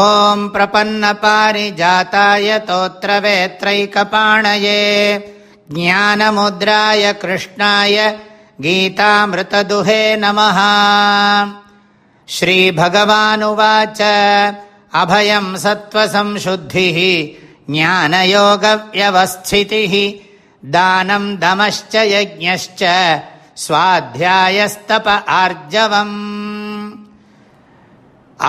ॐ प्रपन्नपारिजाताय तोत्रवेत्रैकपाणये ज्ञानमुद्राय कृष्णाय गीतामृतदुहे नमः श्रीभगवानुवाच अभयं सत्त्वसंशुद्धिः ज्ञानयोगव्यवस्थितिः दानं दमश्च यज्ञश्च स्वाध्यायस्तप आर्जवम्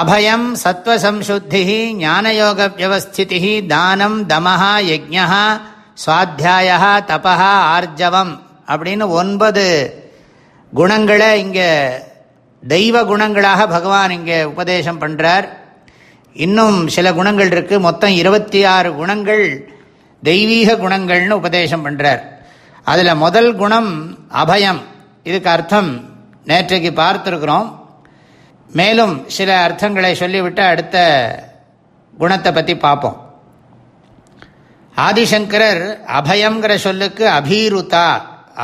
அபயம் சத்வசம்சுத்தி ஞானயோக வியவஸ்திதி தானம் தமஹா யஜ்யா சுவாத்தியாயா தபா ஆர்ஜவம் அப்படின்னு ஒன்பது குணங்களை இங்கே தெய்வ குணங்களாக பகவான் இங்கே உபதேசம் பண்ணுறார் இன்னும் சில குணங்கள் இருக்குது மொத்தம் இருபத்தி ஆறு குணங்கள் தெய்வீக குணங்கள்னு உபதேசம் பண்ணுறார் அதில் முதல் குணம் அபயம். இதுக்கு அர்த்தம் நேற்றைக்கு பார்த்துருக்குறோம். மேலும் சில அர்த்தங்களை சொல்லிவிட்டு அடுத்த குணத்தை பற்றி பார்ப்போம். ஆதிசங்கரர் அபயங்கிற சொல்லுக்கு அபீருதா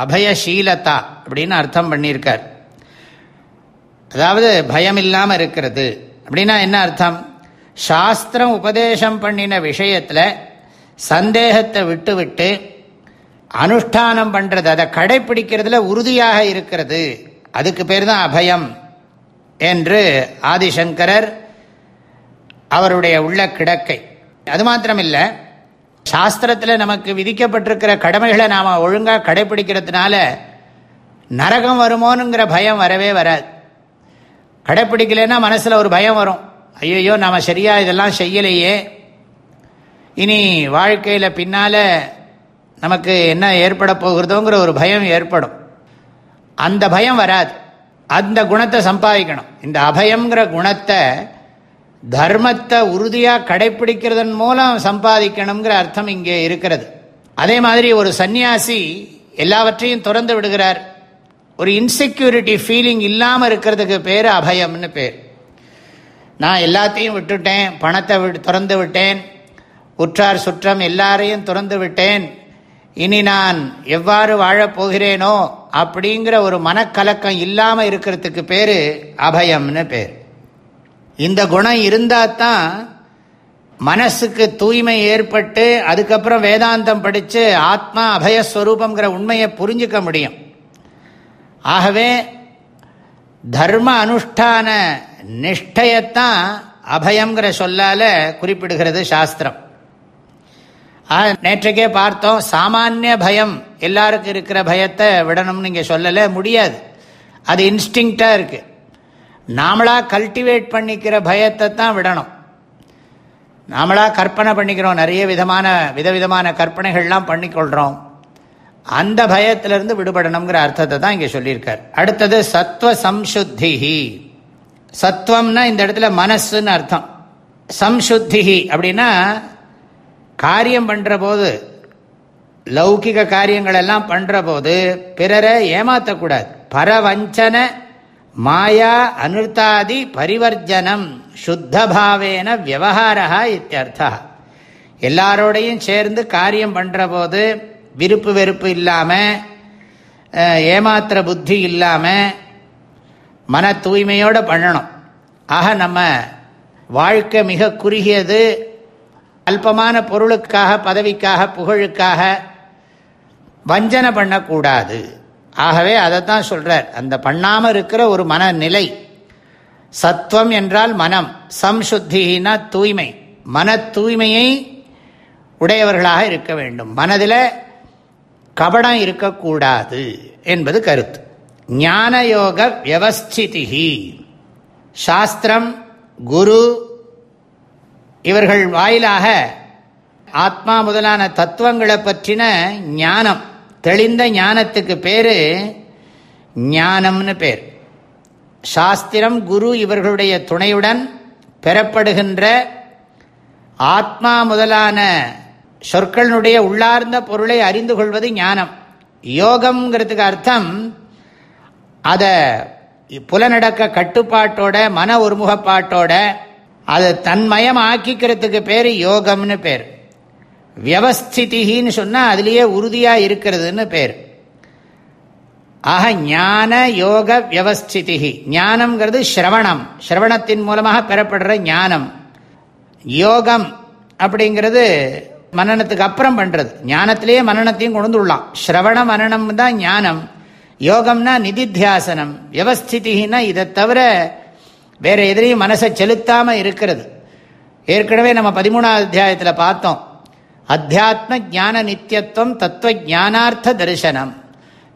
அபயசீலதா அப்படின்னு அர்த்தம் பண்ணியிருக்கார். அதாவது பயம் இல்லாமல் இருக்கிறது. அப்படின்னா என்ன அர்த்தம்? சாஸ்திரம் உபதேசம் பண்ணின விஷயத்தில் சந்தேகத்தை விட்டு விட்டு அனுஷ்டானம் பண்ணுறது அதை கடைப்பிடிக்கிறதுல உறுதியாக இருக்கிறது. அதுக்கு பேர் தான் அபயம். என்று ஆதிசங்கரர் அவருடைய உள்ள கிடக்கை. அது மாத்திரமில்லை சாஸ்திரத்தில் நமக்கு விதிக்கப்பட்டிருக்கிற கடமைகளை நாம் ஒழுங்காக கடைப்பிடிக்கிறதுனால நரகம் வருமோனுங்கிற பயம் வரவே வராது. கடைப்பிடிக்கலைன்னா மனசில் ஒரு பயம் வரும். ஐயோ நாம் சரியாக இதெல்லாம் செய்யலையே. இனி வாழ்க்கையில் பின்னால் நமக்கு என்ன ஏற்பட போகிறதோங்கிற ஒரு பயம் ஏற்படும். அந்த பயம் வராது. அந்த குணத்தை சம்பாதிக்கணும். இந்த அபயங்கிற குணத்தை தர்மத்தை உறுதியாக கடைப்பிடிக்கிறதன் மூலம் சம்பாதிக்கணுங்கிற அர்த்தம் இங்கே இருக்கிறது. அதே மாதிரி ஒரு சன்னியாசி எல்லாவற்றையும் திறந்து விடுகிறார். ஒரு இன்செக்யூரிட்டி ஃபீலிங் இல்லாமல் இருக்கிறதுக்கு பேர் அபயம்னு பேர். நான் எல்லாத்தையும் விட்டுட்டேன் பணத்தை விட் திறந்து விட்டேன் உற்றார் சுற்றம் எல்லாரையும் திறந்து விட்டேன் இனி நான் எவ்வாறு வாழப்போகிறேனோ அப்படிங்கிற ஒரு மனக்கலக்கம் இல்லாமல் இருக்கிறதுக்கு பேர் அபயம்னு பேர். இந்த குணம் இருந்தால் தான் மனசுக்கு தூய்மை ஏற்பட்டு அதுக்கப்புறம் வேதாந்தம் படித்து ஆத்மா அபயஸ்வரூபங்கிற உண்மையை புரிஞ்சிக்க முடியும். ஆகவே தர்ம அனுஷ்டான நிஷ்டையத்தான் அபயங்கிற சொல்லால் குறிப்பிடுகிறது சாஸ்திரம். நேற்றைக்கே பார்த்தோம். சாமானிய பயம். எல்லாருக்கும் இருக்கிற பயத்தை விடணும்னு இங்கே சொல்லலை. முடியாது. அது இன்ஸ்டிங்டாக இருக்குது நாமளாக கல்டிவேட் பண்ணிக்கிற பயத்தை தான் விடணும். நாமளாக கற்பனை பண்ணிக்கிறோம். நிறைய விதமான விதவிதமான கற்பனைகள்லாம் பண்ணிக்கொள்கிறோம் அந்த பயத்திலிருந்து விடுபடணுங்கிற அர்த்தத்தை தான் இங்கே சொல்லியிருக்கார். அடுத்தது சத்வ சம்சுத்தி சத்வம்னா இந்த இடத்துல மனசுன்னு அர்த்தம். சம்சுத்தி அப்படின்னா காரியம் பண்ணுற போது லௌகிக காரியங்கள் எல்லாம் பண்ணுற போது பிறரை ஏமாற்றக்கூடாது பரவஞ்சன மாயா அனுர்த்தாதி பரிவர்ஜனம் சுத்தபாவேன விவகாரா இத்தியர்த்தா. எல்லாரோடையும் சேர்ந்து காரியம் பண்ணுற போது விருப்பு வெறுப்பு இல்லாமல் ஏமாத்திர புத்தி இல்லாமல் மன தூய்மையோடு பண்ணணும். ஆக நம்ம வாழ்க்கை மிக குறுகியது. அல்பமான பொருளுக்காக பதவிக்காக புகழுக்காக வஞ்சனை பண்ணக்கூடாது. ஆகவே அதை தான் சொல்கிறார் அந்த பண்ணாமல் இருக்கிற ஒரு மனநிலை. சத்துவம் என்றால் மனம். சம்சுத்தினா தூய்மை. மன தூய்மையை உடையவர்களாக இருக்க வேண்டும். மனதில் கபடம் இருக்கக்கூடாது என்பது கருத்து. ஞானயோக வியவஸ்திதி சாஸ்திரம் குரு இவர்கள் வாயிலாக ஆத்மா முதலான தத்துவங்களை பற்றின ஞானம் தெளிந்த ஞானத்துக்கு பேர் ஞானம்னு பேர். சாஸ்திரம் குரு இவர்களுடைய துணையுடன் பெறப்படுகின்ற ஆத்மா முதலான சொற்களினுடைய உள்ளார்ந்த பொருளை அறிந்து கொள்வது ஞானம். யோகம்ங்கிறதுக்கு அர்த்தம் அதை புலநடக்க கட்டுப்பாட்டோட மன ஒருமுகப்பாட்டோட அதை தன்மயம் ஆக்கிக்கிறதுக்கு பேர் யோகம்னு பேர். வியவஸ்திதின்னு சொன்னால் அதுலேயே உறுதியாக இருக்கிறதுன்னு பேர். ஆக ஞான யோக வியவஸ்திதி ஞானம்ங்கிறது ஸ்ரவணம். ஸ்ரவணத்தின் மூலமாக பெறப்படுற ஞானம். யோகம் அப்படிங்கிறது மனநத்துக்கு அப்புறம் பண்ணுறது ஞானத்திலேயே மனநத்தையும் கொண்டு விடலாம் ஸ்ரவண மனநம் தான் ஞானம். யோகம்னா நிதித்தியாசனம். வியவஸ்திதினா இதை தவிர வேற எதிரையும் மனசை செலுத்தாமல் இருக்கிறது. ஏற்கனவே நம்ம பதிமூணாவது அத்தியாயத்தில் பார்த்தோம். அத்தியாத்ம ஞான நித்தியத்துவம் தத்துவ ஞானார்த்த தரிசனம்.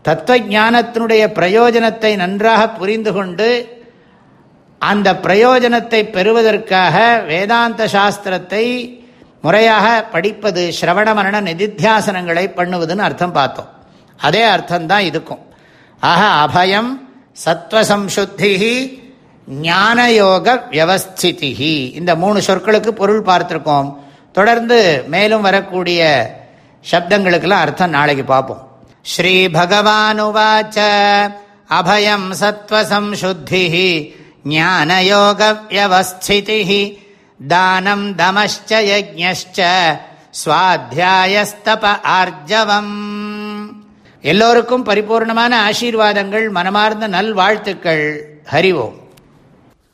தத்துவ ஞானத்தினுடைய பிரயோஜனத்தை நன்றாக புரிந்து கொண்டு அந்த பிரயோஜனத்தை பெறுவதற்காக வேதாந்த சாஸ்திரத்தை முறையாக படிப்பது ஸ்ரவண மரண நிதித்தியாசனங்களை பண்ணுவதுன்னு அர்த்தம் பார்த்தோம். அதே அர்த்தம்தான் இதுக்கும். ஆக அபயம் சத்வசம்சுத்தி ஞானயோக வியவஸ்திதிகி இந்த மூணு சொற்களுக்கு பொருள் பார்த்துருக்கோம். தொடர்ந்து மேலும் வரக்கூடிய சப்தங்களுக்கெல்லாம் அர்த்தம் நாளைக்கு பார்ப்போம். ஸ்ரீ பகவானுவாச்ச அபயம் சத்வசம்சுத்தி ஞானயோக வியவஸ்திதிகி தானம் தமச்ச யஜ்ஞச்ச ஸ்வாத்தியாயஸ்தப ஆர்ஜவம். எல்லோருக்கும் பரிபூர்ணமான ஆசீர்வாதங்கள் மனமார்ந்த நல்வாழ்த்துக்கள். ஹரிவோம்